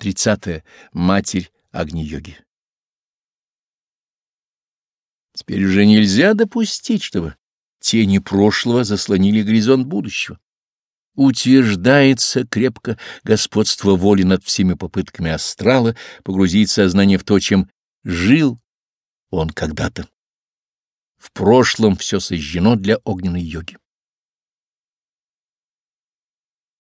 30. Матерь Агни-йоги. Теперь уже нельзя допустить, чтобы тени прошлого заслонили горизонт будущего. Утверждается крепко господство воли над всеми попытками астрала погрузить сознание в то, чем жил он когда-то. В прошлом все сожжено для огненной йоги.